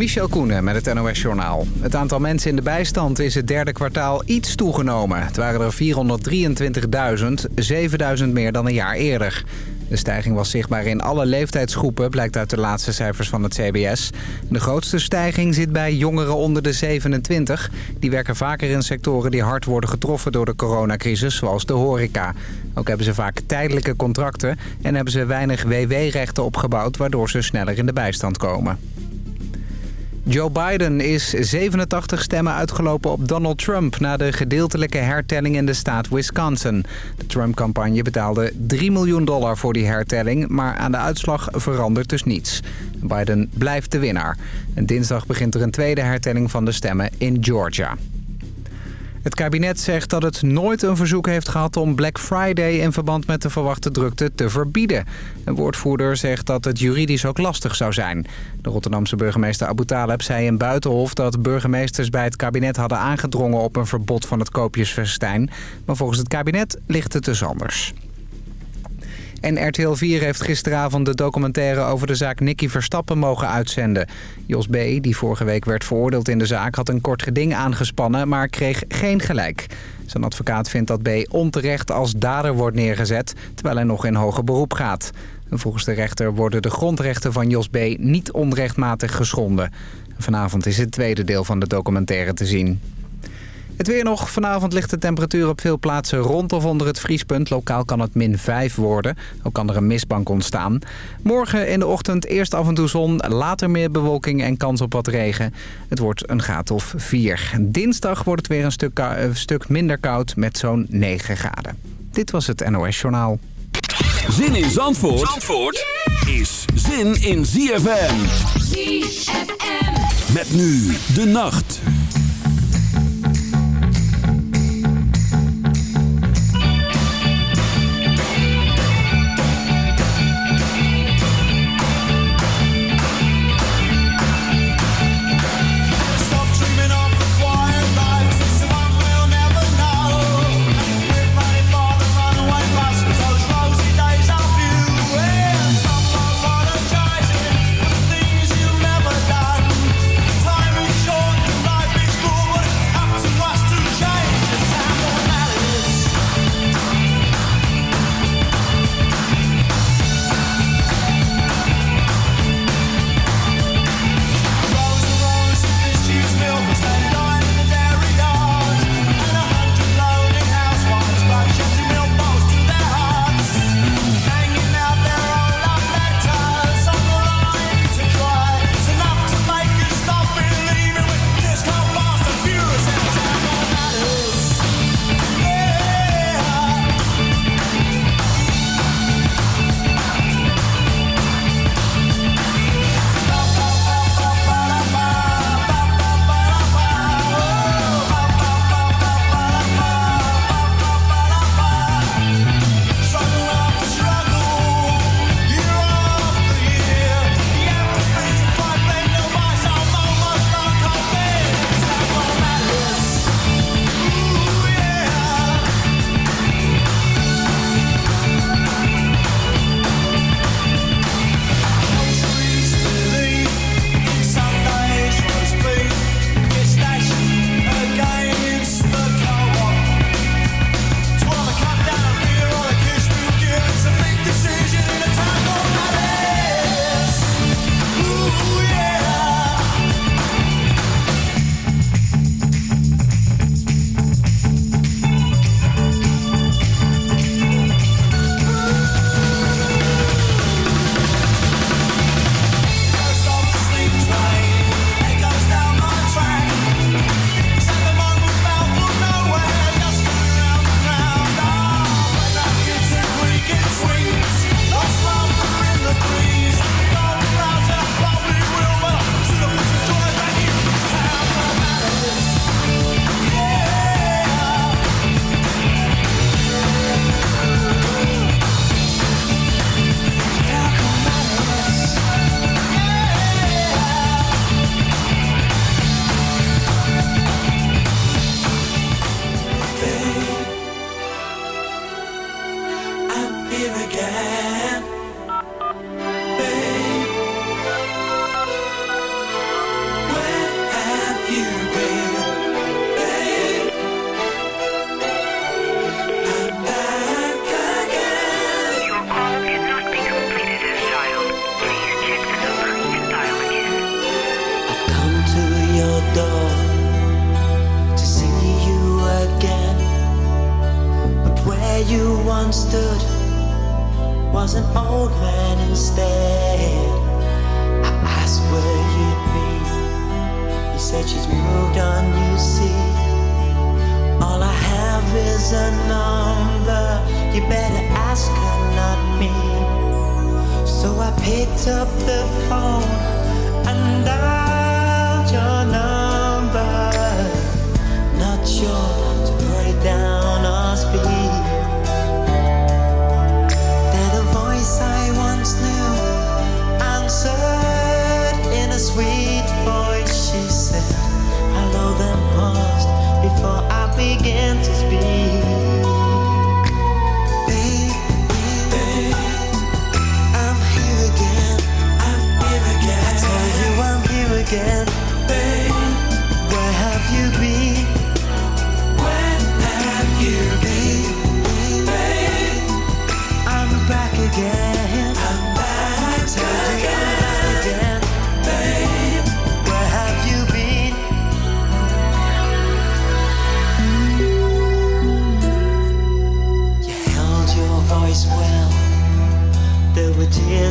Michel Koenen met het NOS-journaal. Het aantal mensen in de bijstand is het derde kwartaal iets toegenomen. Het waren er 423.000, 7.000 meer dan een jaar eerder. De stijging was zichtbaar in alle leeftijdsgroepen, blijkt uit de laatste cijfers van het CBS. De grootste stijging zit bij jongeren onder de 27. Die werken vaker in sectoren die hard worden getroffen door de coronacrisis, zoals de horeca. Ook hebben ze vaak tijdelijke contracten en hebben ze weinig WW-rechten opgebouwd... waardoor ze sneller in de bijstand komen. Joe Biden is 87 stemmen uitgelopen op Donald Trump... na de gedeeltelijke hertelling in de staat Wisconsin. De Trump-campagne betaalde 3 miljoen dollar voor die hertelling... maar aan de uitslag verandert dus niets. Biden blijft de winnaar. En dinsdag begint er een tweede hertelling van de stemmen in Georgia. Het kabinet zegt dat het nooit een verzoek heeft gehad om Black Friday in verband met de verwachte drukte te verbieden. Een woordvoerder zegt dat het juridisch ook lastig zou zijn. De Rotterdamse burgemeester Abu Taleb zei in Buitenhof dat burgemeesters bij het kabinet hadden aangedrongen op een verbod van het koopjesfestijn. Maar volgens het kabinet ligt het dus anders. En RTL 4 heeft gisteravond de documentaire over de zaak Nicky Verstappen mogen uitzenden. Jos B., die vorige week werd veroordeeld in de zaak, had een kort geding aangespannen, maar kreeg geen gelijk. Zijn advocaat vindt dat B. onterecht als dader wordt neergezet, terwijl hij nog in hoger beroep gaat. volgens de rechter worden de grondrechten van Jos B. niet onrechtmatig geschonden. Vanavond is het tweede deel van de documentaire te zien. Het weer nog. Vanavond ligt de temperatuur op veel plaatsen rond of onder het vriespunt. Lokaal kan het min 5 worden. Ook kan er een mistbank ontstaan. Morgen in de ochtend eerst af en toe zon, later meer bewolking en kans op wat regen. Het wordt een graad of 4. Dinsdag wordt het weer een stuk, een stuk minder koud met zo'n 9 graden. Dit was het NOS Journaal. Zin in Zandvoort, Zandvoort is zin in ZFM. ZFM. Met nu de nacht. picked up the phone and dialed your number. Not sure.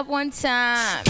up one time.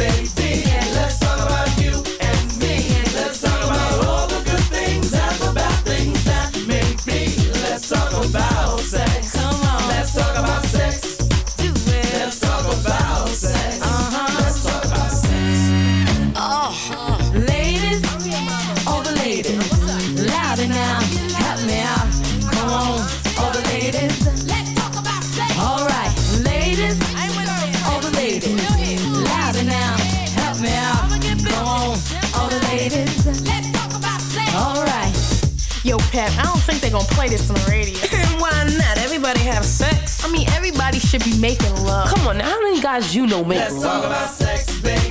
should be making love. Come on, now, how many guys you know make love? Let's talk about sex, baby.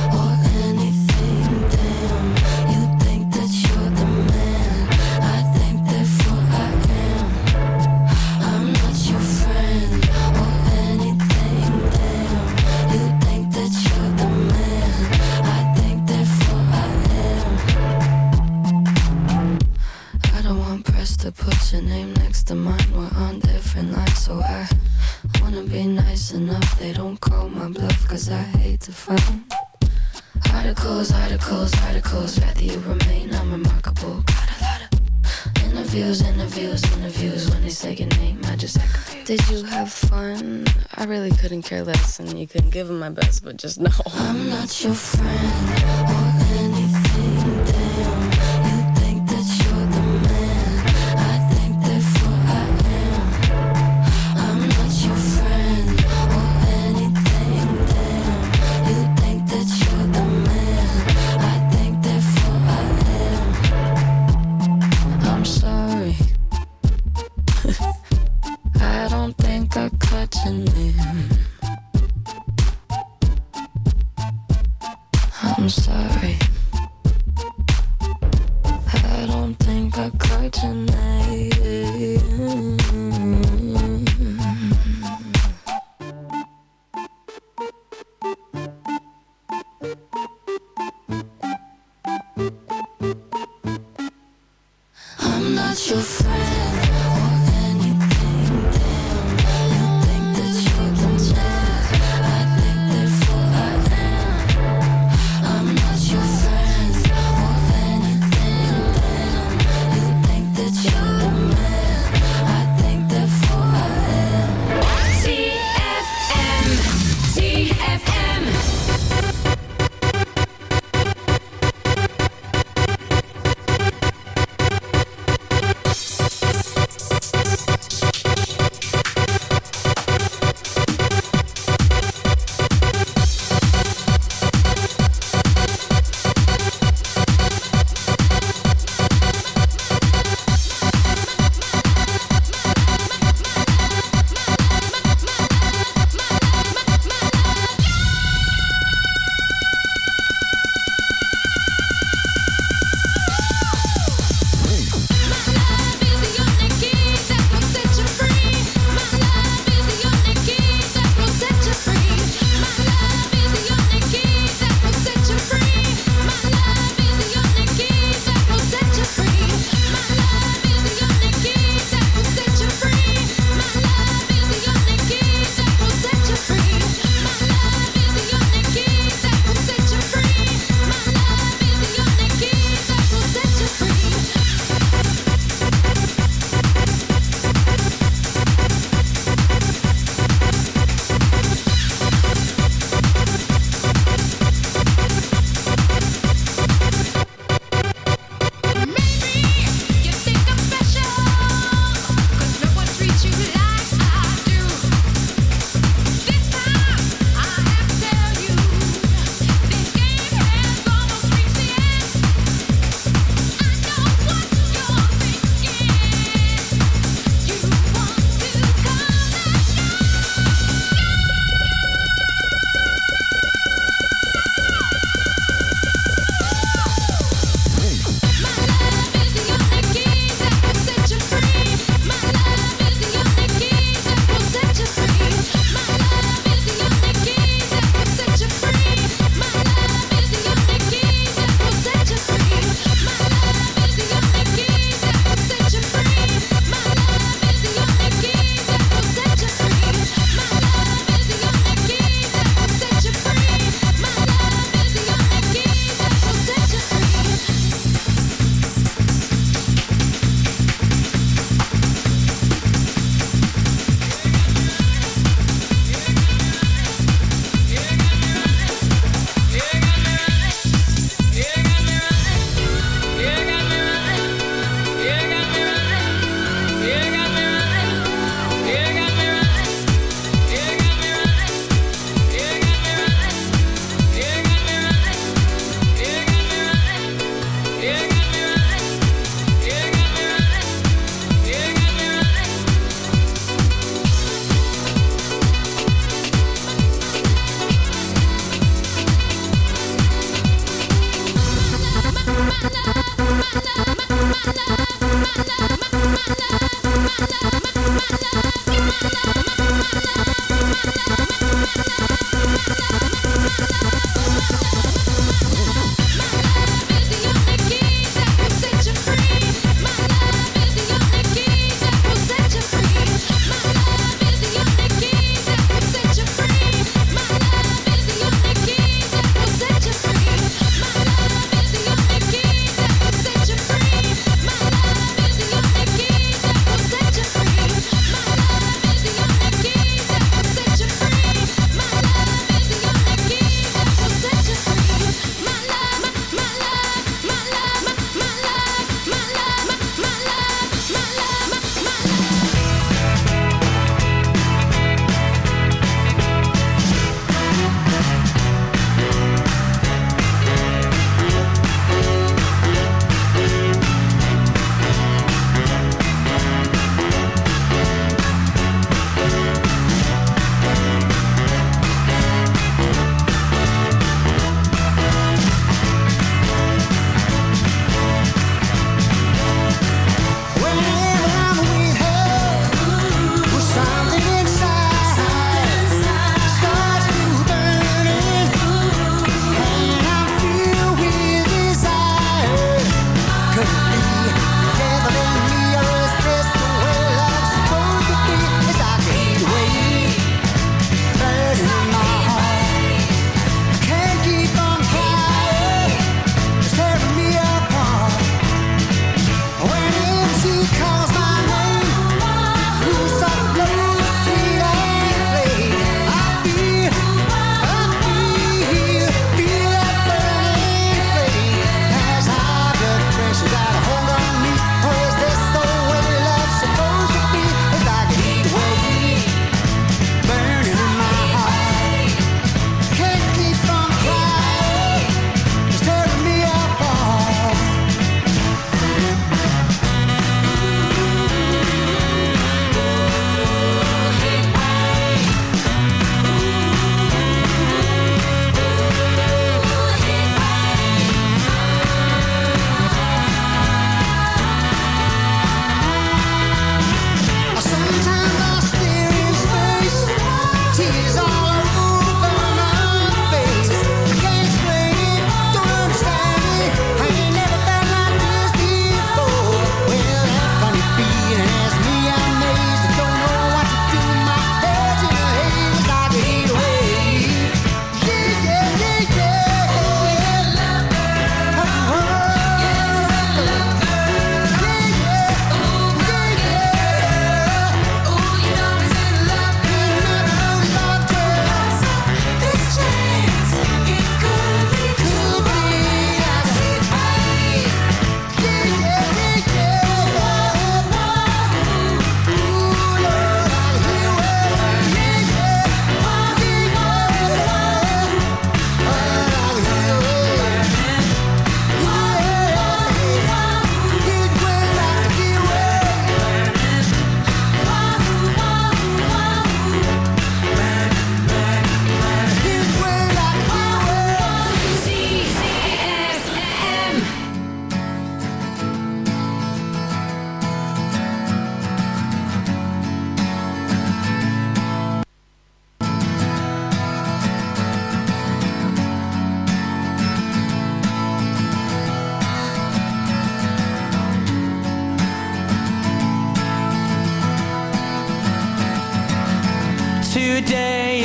care less and you could give him my best, but just know. I'm not your friend.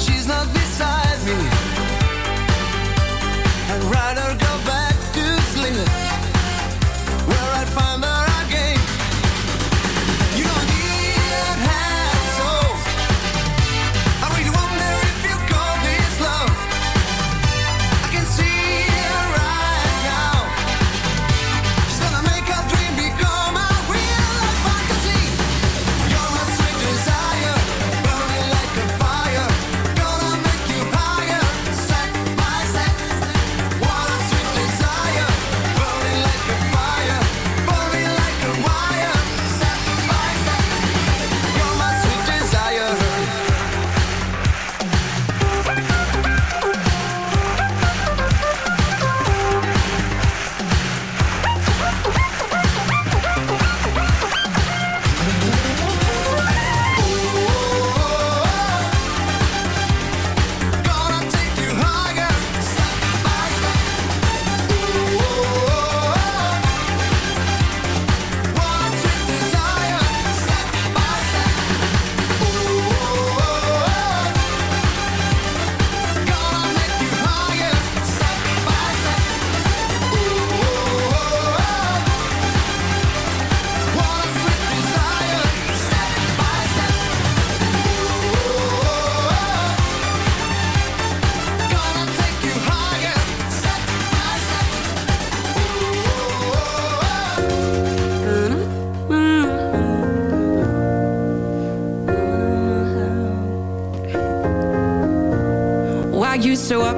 she's not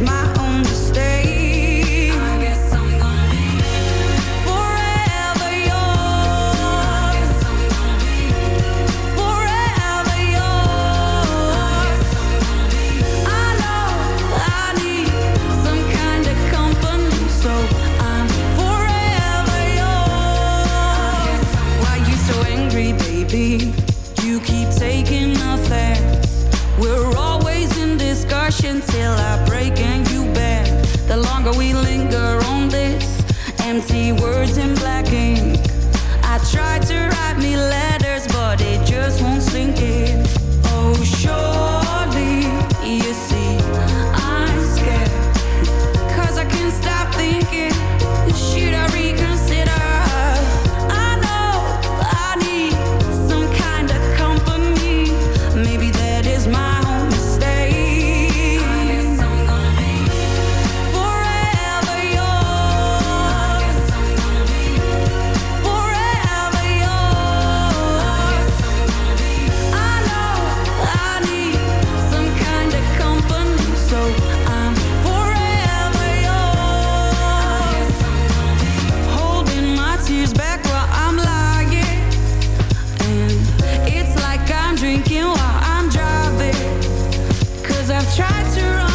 my drinking while I'm driving. Cause I've tried to run.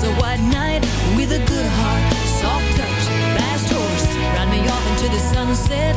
was a white knight with a good heart, soft touch, fast horse. Ride me off into the sunset.